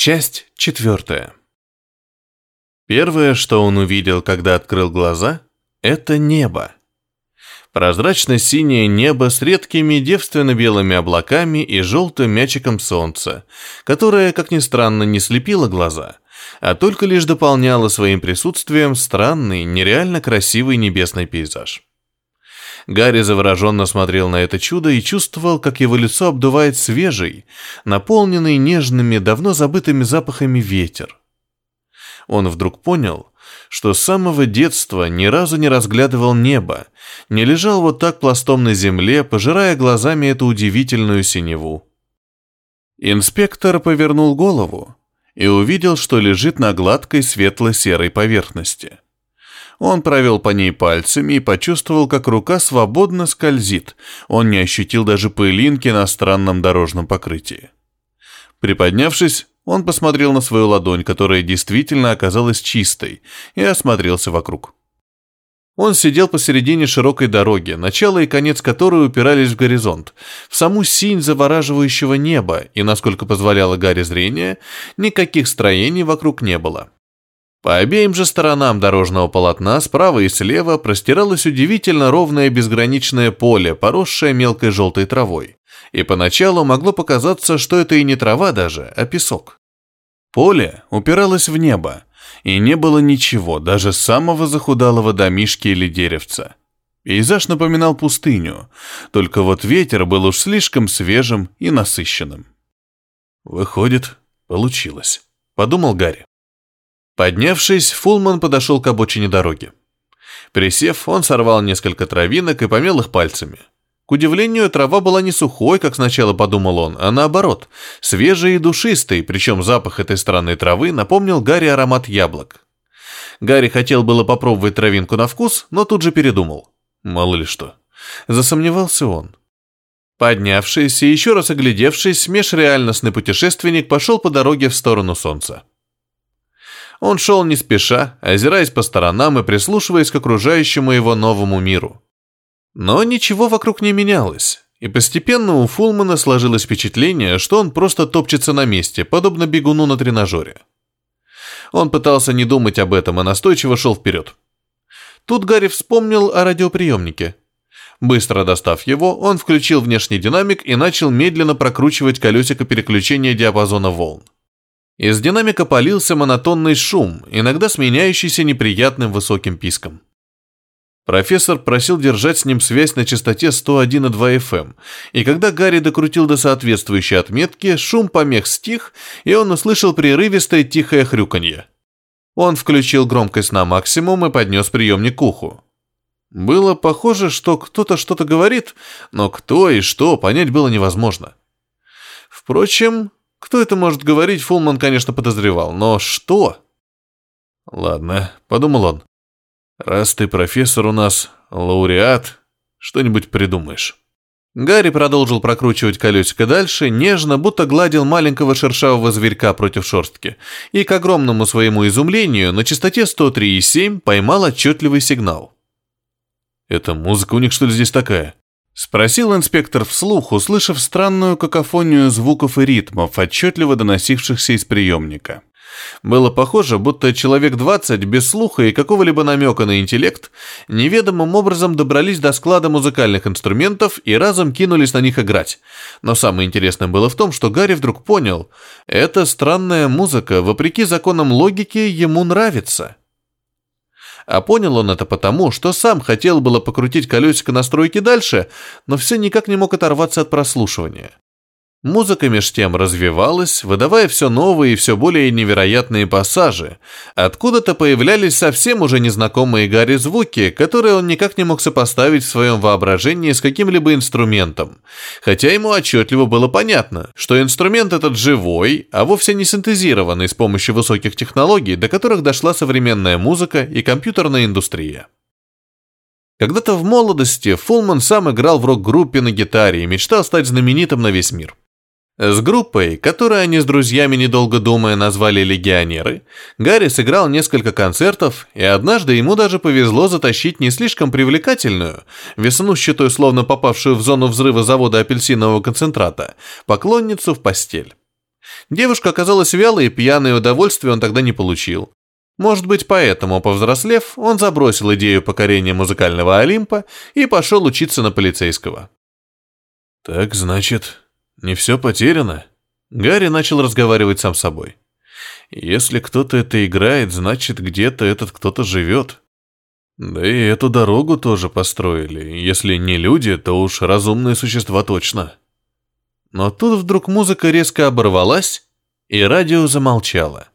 Часть четвертая. Первое, что он увидел, когда открыл глаза, это небо. Прозрачно-синее небо с редкими девственно-белыми облаками и желтым мячиком солнца, которое, как ни странно, не слепило глаза, а только лишь дополняло своим присутствием странный, нереально красивый небесный пейзаж. Гарри завороженно смотрел на это чудо и чувствовал, как его лицо обдувает свежий, наполненный нежными, давно забытыми запахами ветер. Он вдруг понял, что с самого детства ни разу не разглядывал небо, не лежал вот так пластом на земле, пожирая глазами эту удивительную синеву. Инспектор повернул голову и увидел, что лежит на гладкой светло-серой поверхности. Он провел по ней пальцами и почувствовал, как рука свободно скользит. Он не ощутил даже пылинки на странном дорожном покрытии. Приподнявшись, он посмотрел на свою ладонь, которая действительно оказалась чистой, и осмотрелся вокруг. Он сидел посередине широкой дороги, начало и конец которой упирались в горизонт, в саму синь завораживающего неба, и, насколько позволяло Гарри зрение, никаких строений вокруг не было. По обеим же сторонам дорожного полотна, справа и слева, простиралось удивительно ровное безграничное поле, поросшее мелкой желтой травой. И поначалу могло показаться, что это и не трава даже, а песок. Поле упиралось в небо, и не было ничего, даже самого захудалого домишки или деревца. Пейзаж напоминал пустыню, только вот ветер был уж слишком свежим и насыщенным. «Выходит, получилось», — подумал Гарри. Поднявшись, Фулман подошел к обочине дороги. Присев, он сорвал несколько травинок и помел их пальцами. К удивлению, трава была не сухой, как сначала подумал он, а наоборот, свежей и душистой, причем запах этой странной травы напомнил Гарри аромат яблок. Гарри хотел было попробовать травинку на вкус, но тут же передумал. Мало ли что. Засомневался он. Поднявшись и еще раз оглядевшись, межреальностный путешественник пошел по дороге в сторону солнца. Он шел не спеша, озираясь по сторонам и прислушиваясь к окружающему его новому миру. Но ничего вокруг не менялось, и постепенно у Фулмана сложилось впечатление, что он просто топчется на месте, подобно бегуну на тренажере. Он пытался не думать об этом, а настойчиво шел вперед. Тут Гарри вспомнил о радиоприемнике. Быстро достав его, он включил внешний динамик и начал медленно прокручивать колесико переключения диапазона волн. Из динамика полился монотонный шум, иногда сменяющийся неприятным высоким писком. Профессор просил держать с ним связь на частоте 101,2 FM, эм, и когда Гарри докрутил до соответствующей отметки, шум помех стих, и он услышал прерывистое тихое хрюканье. Он включил громкость на максимум и поднес приемник к уху. Было похоже, что кто-то что-то говорит, но кто и что понять было невозможно. Впрочем, кто это может говорить, Фулман, конечно, подозревал, но что? Ладно, подумал он. Раз ты профессор у нас, лауреат, что-нибудь придумаешь. Гарри продолжил прокручивать колесико дальше, нежно, будто гладил маленького шершавого зверька против шерстки, и, к огромному своему изумлению, на частоте 103,7 поймал отчетливый сигнал. «Это музыка у них, что ли, здесь такая?» Спросил инспектор вслух, услышав странную какофонию звуков и ритмов, отчетливо доносившихся из приемника. Было похоже, будто человек 20 без слуха и какого-либо намека на интеллект неведомым образом добрались до склада музыкальных инструментов и разом кинулись на них играть. Но самое интересное было в том, что Гарри вдруг понял, эта странная музыка, вопреки законам логики, ему нравится. А понял он это потому, что сам хотел было покрутить колесико настройки дальше, но все никак не мог оторваться от прослушивания. Музыка меж тем развивалась, выдавая все новые и все более невероятные пассажи. Откуда-то появлялись совсем уже незнакомые Гарри звуки, которые он никак не мог сопоставить в своем воображении с каким-либо инструментом. Хотя ему отчетливо было понятно, что инструмент этот живой, а вовсе не синтезированный с помощью высоких технологий, до которых дошла современная музыка и компьютерная индустрия. Когда-то в молодости Фулман сам играл в рок-группе на гитаре и мечтал стать знаменитым на весь мир. С группой, которую они с друзьями, недолго думая, назвали «Легионеры», Гарри сыграл несколько концертов, и однажды ему даже повезло затащить не слишком привлекательную, веснущатую, словно попавшую в зону взрыва завода апельсинового концентрата, поклонницу в постель. Девушка оказалась вялой и пьяной, удовольствия он тогда не получил. Может быть, поэтому, повзрослев, он забросил идею покорения музыкального Олимпа и пошел учиться на полицейского. «Так, значит, не все потеряно?» Гарри начал разговаривать сам с собой. «Если кто-то это играет, значит, где-то этот кто-то живет. Да и эту дорогу тоже построили. Если не люди, то уж разумные существа точно». Но тут вдруг музыка резко оборвалась, и радио замолчало.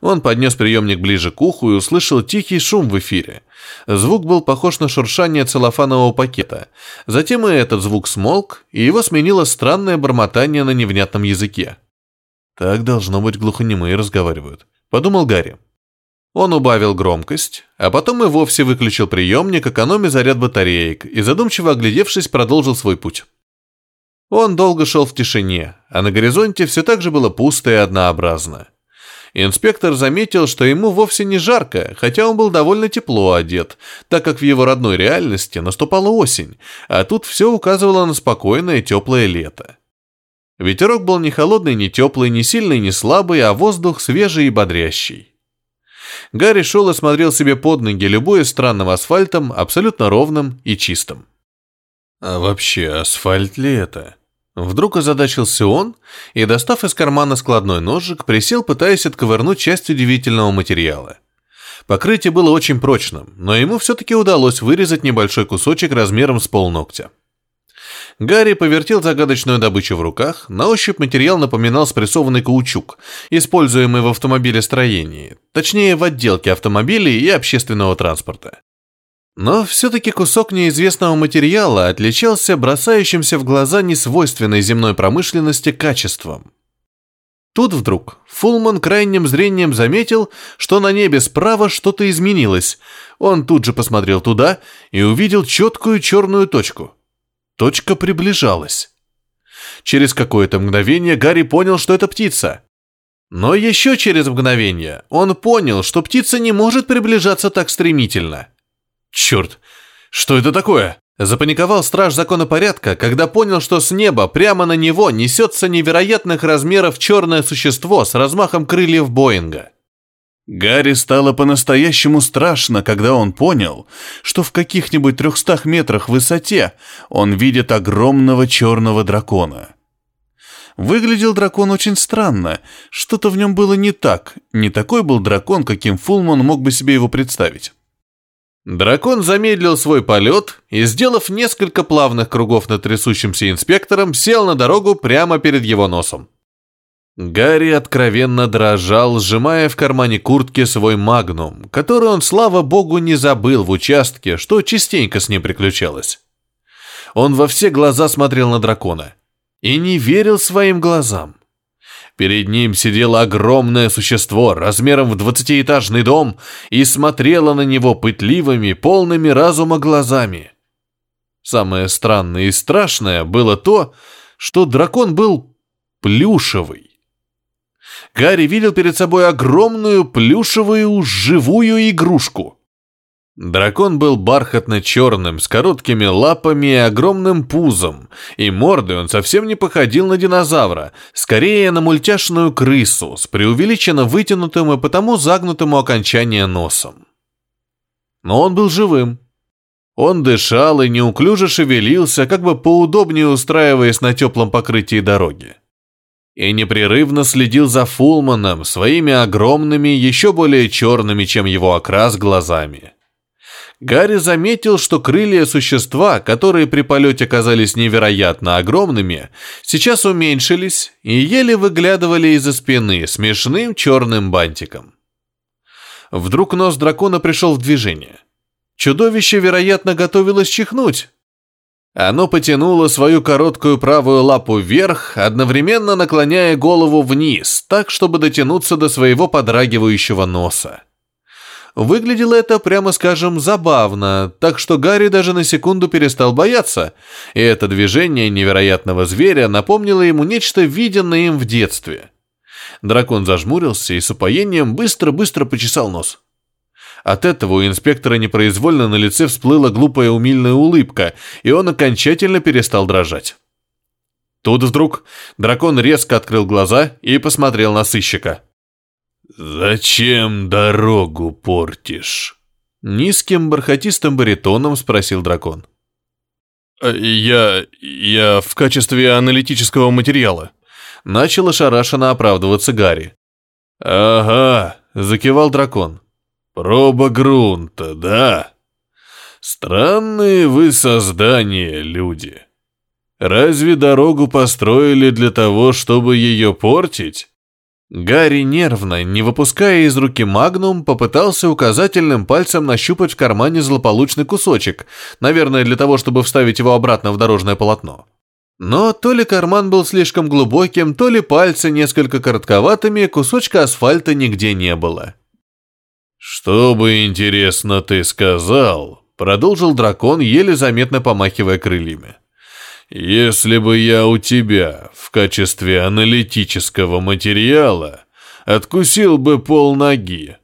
Он поднес приемник ближе к уху и услышал тихий шум в эфире. Звук был похож на шуршание целлофанового пакета. Затем и этот звук смолк, и его сменило странное бормотание на невнятном языке. «Так, должно быть, глухонемые разговаривают», — подумал Гарри. Он убавил громкость, а потом и вовсе выключил приемник, экономя заряд батареек, и задумчиво оглядевшись, продолжил свой путь. Он долго шел в тишине, а на горизонте все так же было пусто и однообразно. Инспектор заметил, что ему вовсе не жарко, хотя он был довольно тепло одет, так как в его родной реальности наступала осень, а тут все указывало на спокойное теплое лето. Ветерок был не холодный, не теплый, не сильный, не слабый, а воздух свежий и бодрящий. Гарри шел и смотрел себе под ноги, любое странным асфальтом, абсолютно ровным и чистым. А вообще, асфальт ли это? Вдруг озадачился он и, достав из кармана складной ножик, присел, пытаясь отковырнуть часть удивительного материала. Покрытие было очень прочным, но ему все-таки удалось вырезать небольшой кусочек размером с полногтя. Гарри повертел загадочную добычу в руках, на ощупь материал напоминал спрессованный каучук, используемый в автомобилестроении, точнее в отделке автомобилей и общественного транспорта. Но все-таки кусок неизвестного материала отличался бросающимся в глаза несвойственной земной промышленности качеством. Тут вдруг Фулман крайним зрением заметил, что на небе справа что-то изменилось. Он тут же посмотрел туда и увидел четкую черную точку. Точка приближалась. Через какое-то мгновение Гарри понял, что это птица. Но еще через мгновение он понял, что птица не может приближаться так стремительно. Черт, что это такое? Запаниковал страж законопорядка, когда понял, что с неба прямо на него несется невероятных размеров черное существо с размахом крыльев Боинга. Гарри стало по-настоящему страшно, когда он понял, что в каких-нибудь трехстах метрах высоте он видит огромного черного дракона. Выглядел дракон очень странно, что-то в нем было не так, не такой был дракон, каким Фулман мог бы себе его представить. Дракон замедлил свой полет и, сделав несколько плавных кругов над трясущимся инспектором, сел на дорогу прямо перед его носом. Гарри откровенно дрожал, сжимая в кармане куртки свой магнум, который он, слава богу, не забыл в участке, что частенько с ним приключалось. Он во все глаза смотрел на дракона и не верил своим глазам. Перед ним сидело огромное существо размером в двадцатиэтажный дом и смотрело на него пытливыми, полными разума глазами. Самое странное и страшное было то, что дракон был плюшевый. Гарри видел перед собой огромную плюшевую живую игрушку. Дракон был бархатно-черным, с короткими лапами и огромным пузом, и мордой он совсем не походил на динозавра, скорее на мультяшную крысу с преувеличенно вытянутым и потому загнутым у окончания носом. Но он был живым. Он дышал и неуклюже шевелился, как бы поудобнее устраиваясь на теплом покрытии дороги. И непрерывно следил за Фулманом своими огромными, еще более черными, чем его окрас, глазами. Гарри заметил, что крылья существа, которые при полете казались невероятно огромными, сейчас уменьшились и еле выглядывали из-за спины смешным черным бантиком. Вдруг нос дракона пришел в движение. Чудовище, вероятно, готовилось чихнуть. Оно потянуло свою короткую правую лапу вверх, одновременно наклоняя голову вниз, так, чтобы дотянуться до своего подрагивающего носа. Выглядело это, прямо скажем, забавно, так что Гарри даже на секунду перестал бояться, и это движение невероятного зверя напомнило ему нечто виденное им в детстве. Дракон зажмурился и с упоением быстро-быстро почесал нос. От этого у инспектора непроизвольно на лице всплыла глупая умильная улыбка, и он окончательно перестал дрожать. Тут вдруг дракон резко открыл глаза и посмотрел на сыщика. «Зачем дорогу портишь?» Низким бархатистым баритоном спросил дракон. «Э, «Я... я в качестве аналитического материала». Начал ошарашенно оправдываться Гарри. «Ага», — закивал дракон. «Проба грунта, да? Странные вы создания, люди. Разве дорогу построили для того, чтобы ее портить?» Гарри нервно, не выпуская из руки магнум, попытался указательным пальцем нащупать в кармане злополучный кусочек, наверное, для того, чтобы вставить его обратно в дорожное полотно. Но то ли карман был слишком глубоким, то ли пальцы несколько коротковатыми, кусочка асфальта нигде не было. «Что бы, интересно, ты сказал?» — продолжил дракон, еле заметно помахивая крыльями. Если бы я у тебя в качестве аналитического материала откусил бы пол ноги.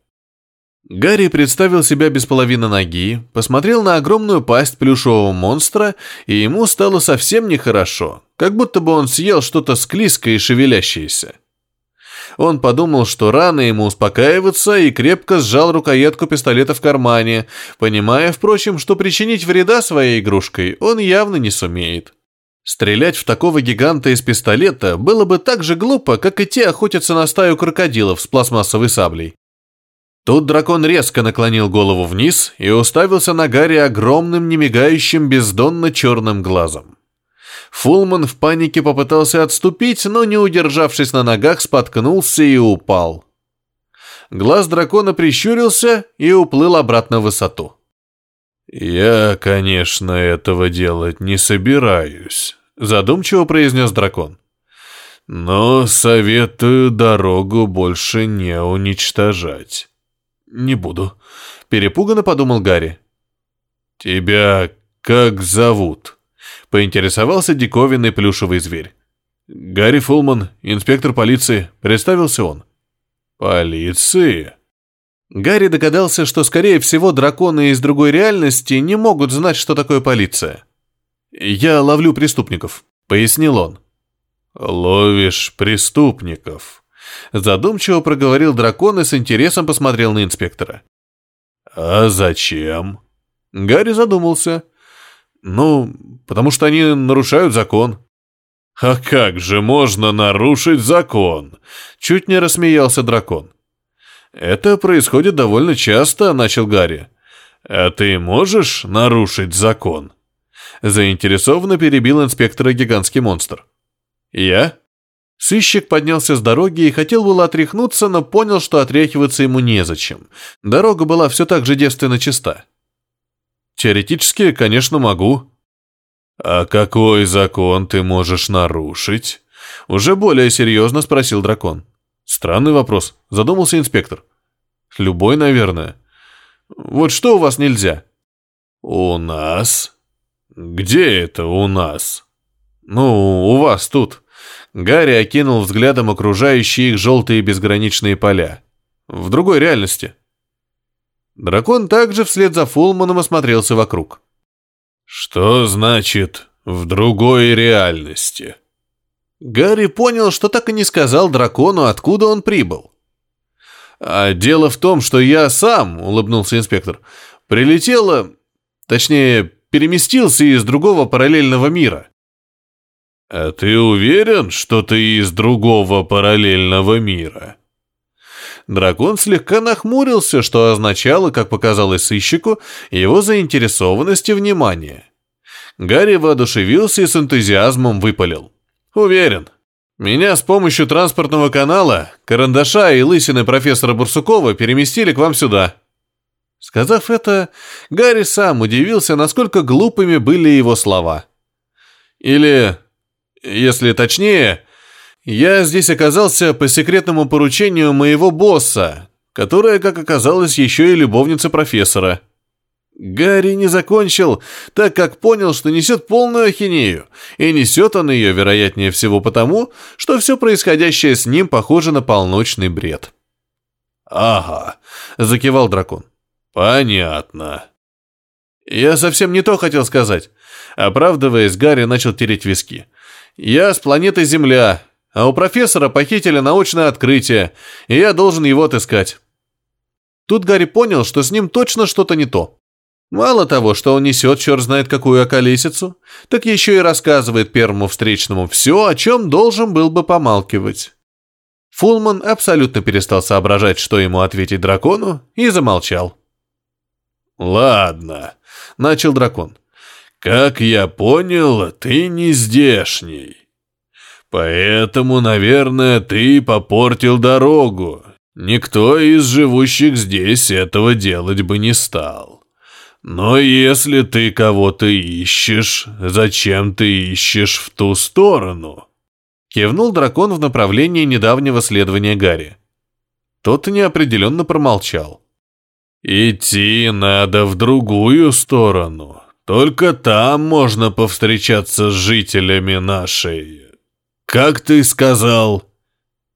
Гарри представил себя без половины ноги, посмотрел на огромную пасть плюшевого монстра, и ему стало совсем нехорошо, как будто бы он съел что-то склизкое и шевелящееся. Он подумал, что рано ему успокаиваться, и крепко сжал рукоятку пистолета в кармане, понимая, впрочем, что причинить вреда своей игрушкой он явно не сумеет. Стрелять в такого гиганта из пистолета было бы так же глупо, как идти охотиться на стаю крокодилов с пластмассовой саблей. Тут дракон резко наклонил голову вниз и уставился на Гарри огромным, немигающим, бездонно черным глазом. Фулман в панике попытался отступить, но, не удержавшись на ногах, споткнулся и упал. Глаз дракона прищурился и уплыл обратно в высоту. «Я, конечно, этого делать не собираюсь», — задумчиво произнес дракон. «Но советую дорогу больше не уничтожать». «Не буду», — перепуганно подумал Гарри. «Тебя как зовут?» — поинтересовался диковинный плюшевый зверь. «Гарри Фулман, инспектор полиции», — представился он. «Полиции?» Гарри догадался, что, скорее всего, драконы из другой реальности не могут знать, что такое полиция. «Я ловлю преступников», — пояснил он. «Ловишь преступников», — задумчиво проговорил дракон и с интересом посмотрел на инспектора. «А зачем?» Гарри задумался. «Ну, потому что они нарушают закон». «А как же можно нарушить закон?» Чуть не рассмеялся дракон. «Это происходит довольно часто», — начал Гарри. «А ты можешь нарушить закон?» Заинтересованно перебил инспектора гигантский монстр. «Я?» Сыщик поднялся с дороги и хотел было отряхнуться, но понял, что отряхиваться ему незачем. Дорога была все так же девственно чиста. «Теоретически, конечно, могу». «А какой закон ты можешь нарушить?» Уже более серьезно спросил дракон. Странный вопрос, задумался инспектор. Любой, наверное. Вот что у вас нельзя? У нас? Где это у нас? Ну, у вас тут. Гарри окинул взглядом окружающие их желтые безграничные поля. В другой реальности. Дракон также вслед за Фулманом осмотрелся вокруг. «Что значит «в другой реальности»?» Гарри понял, что так и не сказал дракону, откуда он прибыл. «А дело в том, что я сам», — улыбнулся инспектор, — «прилетела, точнее, переместился из другого параллельного мира». «А ты уверен, что ты из другого параллельного мира?» Дракон слегка нахмурился, что означало, как показалось сыщику, его заинтересованность и внимание. Гарри воодушевился и с энтузиазмом выпалил. Уверен. Меня с помощью транспортного канала, карандаша и лысины профессора Бурсукова переместили к вам сюда. Сказав это, Гарри сам удивился, насколько глупыми были его слова. Или, если точнее, я здесь оказался по секретному поручению моего босса, которая, как оказалось, еще и любовница профессора. Гарри не закончил, так как понял, что несет полную ахинею, и несет он ее, вероятнее всего, потому, что все происходящее с ним похоже на полночный бред. «Ага», — закивал дракон. «Понятно». «Я совсем не то хотел сказать». Оправдываясь, Гарри начал тереть виски. Я с планеты Земля, а у профессора похитили научное открытие, и я должен его отыскать. Тут Гарри понял, что с ним точно что-то не то. Мало того, что он несет черт знает какую околесицу, так еще и рассказывает первому встречному все, о чем должен был бы помалкивать. Фулман абсолютно перестал соображать, что ему ответить дракону, и замолчал. «Ладно», — начал дракон. «Как я понял, ты не здешний. Поэтому, наверное, ты попортил дорогу. Никто из живущих здесь этого делать бы не стал. Но если ты кого-то ищешь, зачем ты ищешь в ту сторону? Кивнул дракон в направлении недавнего следования Гарри. Тот неопределенно промолчал. Идти надо в другую сторону. Только там можно повстречаться с жителями нашей... Как ты сказал?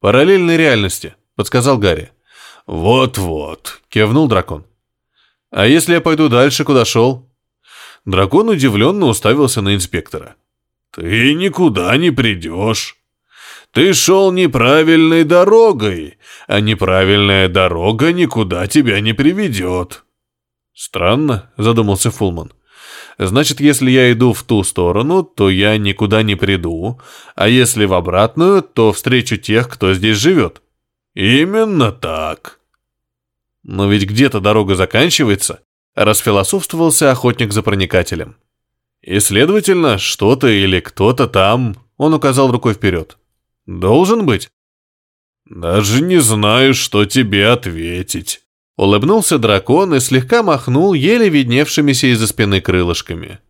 Параллельной реальности, подсказал Гарри. Вот-вот, кивнул дракон. А если я пойду дальше, куда шел? Дракон удивленно уставился на инспектора. Ты никуда не придешь. Ты шел неправильной дорогой, а неправильная дорога никуда тебя не приведет. Странно, задумался Фулман. Значит, если я иду в ту сторону, то я никуда не приду, а если в обратную, то встречу тех, кто здесь живет. Именно так. Но ведь где-то дорога заканчивается, расфилософствовался охотник за проникателем. И, следовательно, что-то или кто-то там, он указал рукой вперед. Должен быть. Даже не знаю, что тебе ответить. Улыбнулся дракон и слегка махнул еле видневшимися из-за спины крылышками.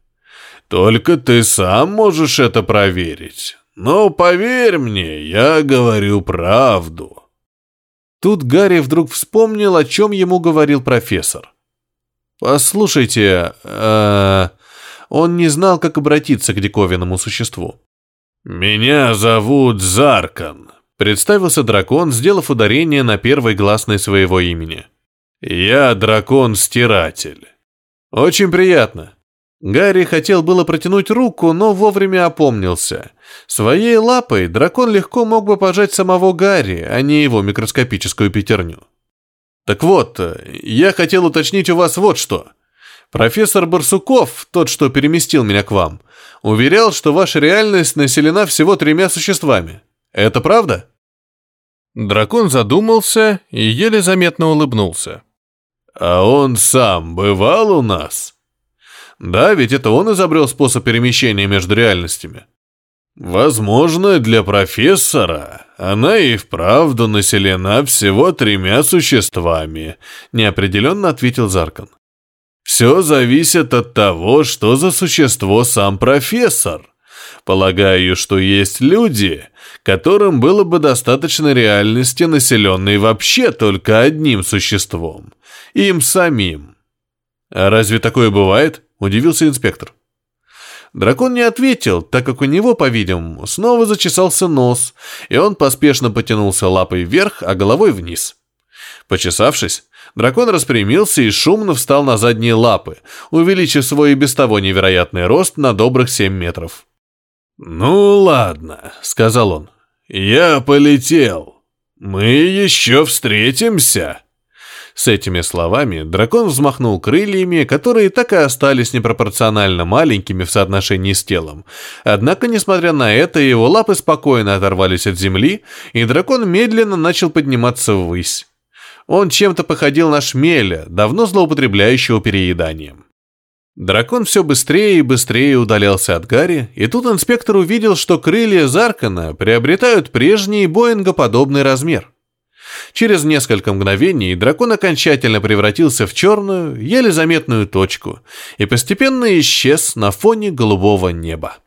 Только ты сам можешь это проверить. Но поверь мне, я говорю правду. Тут Гарри вдруг вспомнил, о чем ему говорил профессор. «Послушайте, э, он не знал, как обратиться к диковинному существу». «Меня зовут Заркан», — представился дракон, сделав ударение на первой гласной своего имени. «Я дракон-стиратель». «Очень приятно», Гарри хотел было протянуть руку, но вовремя опомнился. Своей лапой дракон легко мог бы пожать самого Гарри, а не его микроскопическую пятерню. «Так вот, я хотел уточнить у вас вот что. Профессор Барсуков, тот, что переместил меня к вам, уверял, что ваша реальность населена всего тремя существами. Это правда?» Дракон задумался и еле заметно улыбнулся. «А он сам бывал у нас?» Да, ведь это он изобрел способ перемещения между реальностями. Возможно, для профессора она и вправду населена всего тремя существами, неопределенно ответил Заркан. Все зависит от того, что за существо сам профессор. Полагаю, что есть люди, которым было бы достаточно реальности, населенной вообще только одним существом, им самим. А разве такое бывает? – удивился инспектор. Дракон не ответил, так как у него, по-видимому, снова зачесался нос, и он поспешно потянулся лапой вверх, а головой вниз. Почесавшись, дракон распрямился и шумно встал на задние лапы, увеличив свой и без того невероятный рост на добрых семь метров. «Ну ладно», — сказал он, — «я полетел. Мы еще встретимся». С этими словами дракон взмахнул крыльями, которые так и остались непропорционально маленькими в соотношении с телом. Однако, несмотря на это, его лапы спокойно оторвались от земли, и дракон медленно начал подниматься ввысь. Он чем-то походил на шмеля, давно злоупотребляющего перееданием. Дракон все быстрее и быстрее удалялся от Гарри, и тут инспектор увидел, что крылья Заркана приобретают прежний Боингоподобный размер. Через несколько мгновений дракон окончательно превратился в черную, еле заметную точку и постепенно исчез на фоне голубого неба.